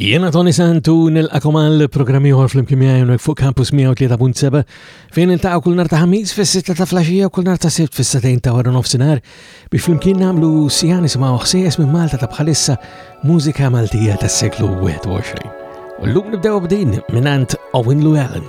Jiena Tony Santu nilqakom għal programm ieħor flimkien miegħi hawnhekk fuq Campus 103.7 fejn niltaqgħu kull nhar ta' ħamis fis-sitta ta' flaxija u kull nhar ta' sibt fis-satejn ta' wara nofsinhar biex flimkien nagħmlu sija nisimgħu ħsies minn Malta ta' bħalissa mużika Maltija tas-seklu 21. U llum nibdew b'din mingħand Owen Llewellyn.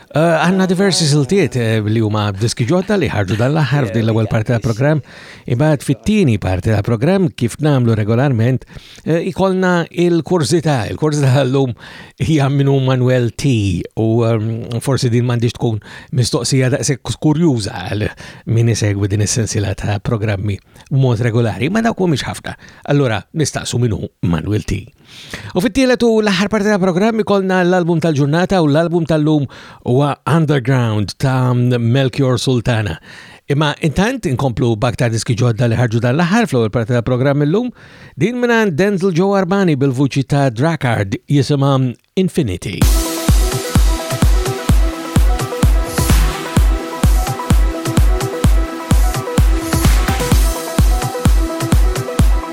Eh, għanna diversi siltiet eh, li huma diski ġodda li ħarġu dan l-aħħar f'din l-ewwel parti tal-programm, imbagħad fit-tieni parti tal-programm kif nagħmlu regolarment eh, ikolna il-kurżità, il-kurżità llum hija minnu Manuel T u ehm, forsi din m'għandix tkun mistoqsija daqshekk kurjuża għal min isegwi din is-sensiela ta' programmi b'mod regolari, ma dawk mhumiex ħafna. Allura nistaqsu minnu Manuel T. U fit-tielet u l-aħħar parti ta' programm ikolna l-album tal-ġurnata u l-album tal-lum huwa Underground ta' Melchior Sultana. Imma intant inkomplu bakta diski ġodda li ħarġu dan l-aħħar fl-ewwel parti ta' programm illum, din minn Denzel Joe Arbani bil-vuċi ta' Drakard jisimha Infinity.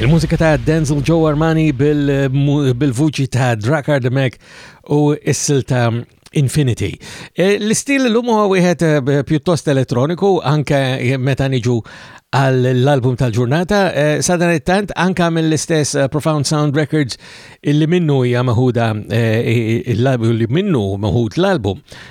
Il-mużika ta' Denzel Joe Armani bil-vuċi bil ta' Drakar the Mac u issil ta' Infinity. E, l-istil l-lum huwa wieħed e, pjuttost elettroniku anke meta niġu għall-album tal-ġurnata, e, sadan it-tant anke mill-istess Profound Sound Records illi minnu hija maħuda l-album li minnu maħud l-album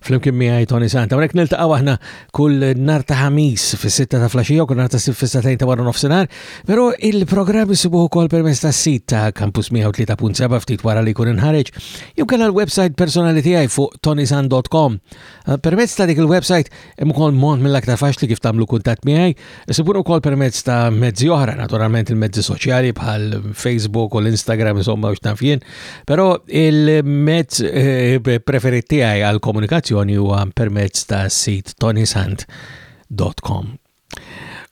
Flimkien miegħi Tony Sant. Hawnhekk niltaqgħu aħna kull nar ta' ħamis fis-sitta ta' flaxija u kull nar ta' sib fis-satejn ta' wara nofsinhar, però il-programm isibuh ukoll permezz tas-sit ta' Campus 103.7 ftit wara li jkun inħareġ, jew kellha l-website personali tiegħi fuq tonisan.com. Eh, permezz ta' dik il-website hemm ukoll mod mill-aktar faċli kif tagħmlu kuntatt miegħi Isibuna wkoll permezz ta' mezzi oħra, naturalment il-mezzi soċjali bħal Facebook u l-Instagram insomma biex taf jien, però il-mezz eh, preferit tiegħi għal komunikazzjoni huwa permezz ta' sit tonisant.com.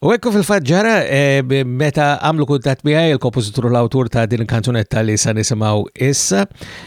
U ekku fil-fat ġara, eh, meta għamlu kuntat miħaj il-kompozitur l-autur ta' din kanzunetta li sa' nisimaw issa,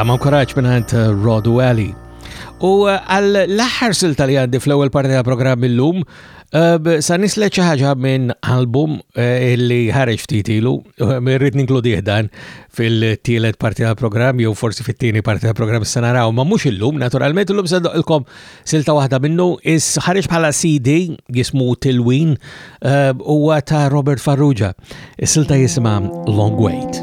Tama u kuraċ minnant uh, Rodu Alley. U uh, għal l-aħħar silta li għaddi fl-ewwel parti ta' programm illum, uh, sa nislet xi ħaġa minn album illi ħareġ ftit ilu, rrid ninkludi dan fil-tielet parti tal-programm, jew forsi fit-tieni parti tal-programm se naraw, ma mhux illum, naturalment illum se ilkom silta waħda minnu is ħareġ bħala CD jismu Tilwin eh, huwa ta' Robert Farrugia. Is-silta jisimha Long Wait.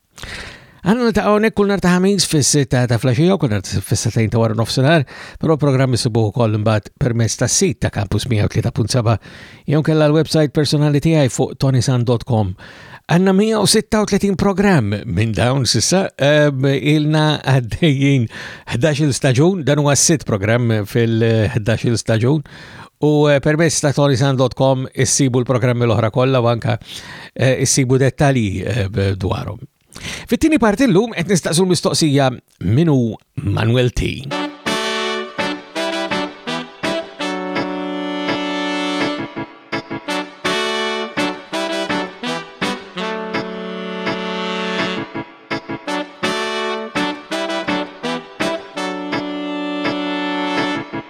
Għanna ta' għonek kull nar ta' ħamiz fis-sitta ta' flasġija u kull nar fis-settajn ta' waru nofsenar, pero programmi sibu koll mbat permess ta' sit ta' Campus 103.7 jew kella l-websajt personali tijaj fuq tonisan.com. Għanna 136 program minn dawn sissa ehm, ilna għaddejjin 11 staġun, dan huwa sit program fil-11 staġun. U eh, permezz ta' tonisan.com issibu l-programmi l-oħra kollha u anka eh, issibu dettalji eh, dwarhom. Fit-tieni parti llum qed nistaqsu mistoqsija minu Manuel T.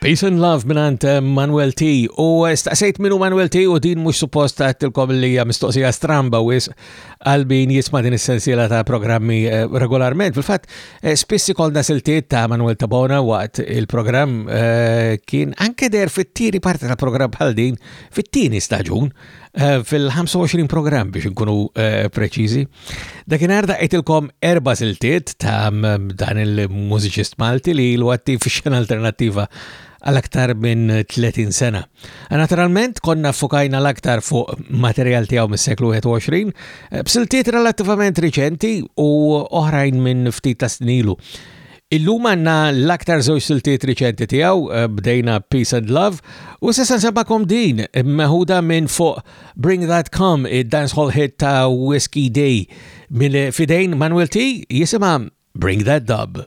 Peace and Love minant eh, Manuel T. U eh, staqsejt minu Manuel T. u din mux suppost għattilkom li hija mistoqsija stramba wis għalbin jisma din is-sensiela ta' programmi eh, regolarment. Fil-fat, spissi kolna siltiet ta' Manuel Tabona waqt il-programm kien anke der fit-tieni parti tal-programm bħal din fit-tieni staġun. Eh, fil-25 program biex nkunu eh, preċizi. Dakin għarda għetilkom erba siltiet ta' dan il-mużiċist Malti li l għatti fi xena alternativa għal aktar minn 30 sena. Naturalment konna fukajna l-aktar fuq materjal tiegħu mis-seklu 21, eh, b'siltiet relativament riċenti u oħrajn minn ftit ta' snilu. Illum għandna l-aktar żewġ siltiet riċenti tiegħu, bdejna Peace and Love, u s'issa nsebakom din, meħuda minn fuq Bring That Come, id-dancehall hit ta' Whiskey D, minn fidejn Manuel T, jisimha Bring That Dub.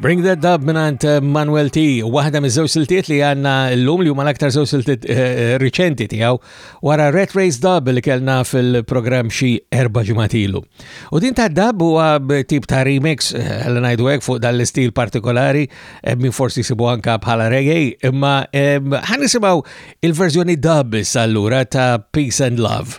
Bring the Dub minant eh, Manuel T. Waħda miż żew siltiet li għanna l-lum li huma l-aktar żew siltiet eh, eh, riċenti tiegħu wara Red Race Dub li kellna fil-programm xi erba' ġimatilu. U din ta' dub huwa tip ta' remix l ngħidu hekk fuq dan l-istil partikolari min forsi sibu anka bħala reggae, imma ħan nisimgħu il-verżjoni dub issa allura ta' Peace and Love.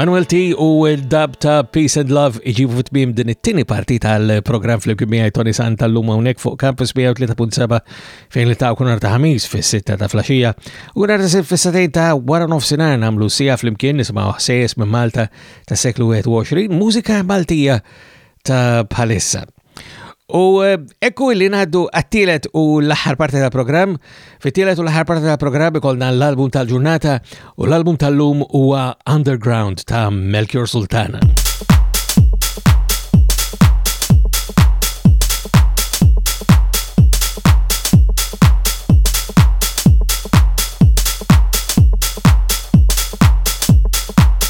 Manuel T u l-dab ta' Peace and Love iġibu fit-tmim din it-tini parti tal-program fl-imkien miegħi Tony Sant tal-lum hawnhekk fuq Campus 103.7 fejn li ta' kunar ta' ħamis fis-sitta ta' flaxija u nhar ta' fis-satejn ta' wara nofsinhar nagħmlu sija fl-imkien nisimgħu ħsejjes minn Malta tas-seklu 21 mużika Maltija ta' bħalissa. U eh, ekku li naħdu għattilet u l-aħħar parti tal program fit-tielet u l-aħħar parti tal program ikolna l-album tal-ġurnata u l-album tal-lum huwa Underground ta' Melchior Sultana.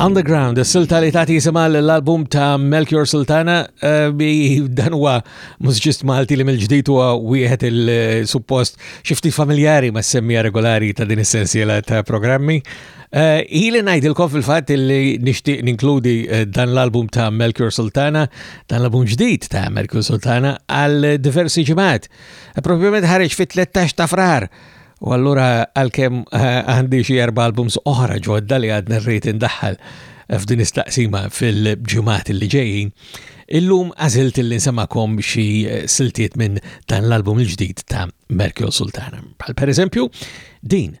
Underground, s-silta li tagħti jisimha l-album ta' Melchior Sultana eh, bi dan huwa mużiċist Malti li mill-ġdid huwa wieħed il-suppost xifti familjari ma' semmija regolari ta' din is-sensiela ta' programmi. Eh, Ili najdilkom fil-fat li nishtiq ninkludi eh, dan l-album ta' Melchior Sultana, dan l-album ġdid ta' Melchior Sultana għal diversi ġimat. Eh, Propjament ħareġ fit-13 ta' frar. U allura għal-kem għandi xie erba albums oħra ġodda li għadna rrit indaħħal f'din istaqsima fil-ġimat li ġejjin. Illum għazilt li nsemakom xi siltiet minn dan l-album il-ġdid ta' Merkio Sultana. Bħal per eżempju, din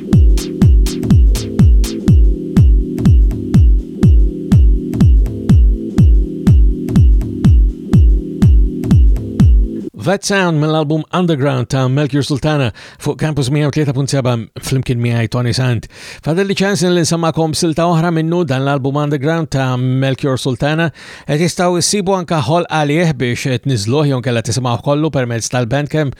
That Sound mill-album Underground ta' Melchior Sultana fuq Campus 103.7 fl-imkien miħaj Tony Sant. Fadel li ċans li nsamakom silta oħra minnu dan l-album Underground ta' Melchior Sultana et jistaw s-sibu anka ħol għalih biex t-nizluħ jon kella tisimaw kollu permezz tal-bandcamp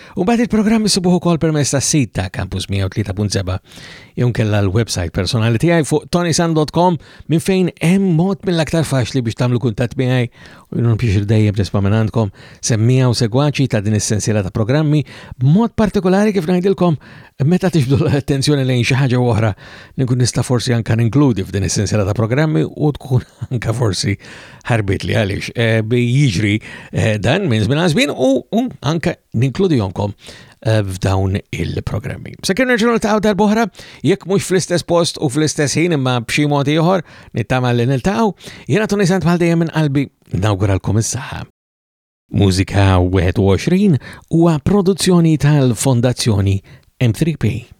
U mbagħad il-programm isibuh ukoll permezz tas-sit ta' Campus 103.7 jew nkella l-website personali tiegħi fuq tonisan.com minn fejn hemm mod mill-aktar faċli biex tagħmlu kuntatt miegħi u jnun biex dejjem tisma' minn għandkom semmija u segwaċi ta' din is-sensiela ta' programmi b'mod partikolari kif ngħidilkom meta tixbdu l-attenzjoni lejn xi ħaġa oħra nkun nista' forsi anke ninkludi f'din is-sensiela ta' programmi u tkun anke forsi ħarbit li għalix eh, jiġri eh, dan minn żmien għażbin u anke ninkludi jonkom eh, f'dawn il-programmi. Sekin nerġu niltaqgħu darb'oħra, jekk mhux fl-istess post u fl-istess ħin imma b'xi mod ieħor nittama li niltaqgħu, jiena Tony Sant bħal dejjem minn qalbi nawguralkom is-saħħa. Mużika 21 huwa produzzjoni tal-Fondazzjoni M3P.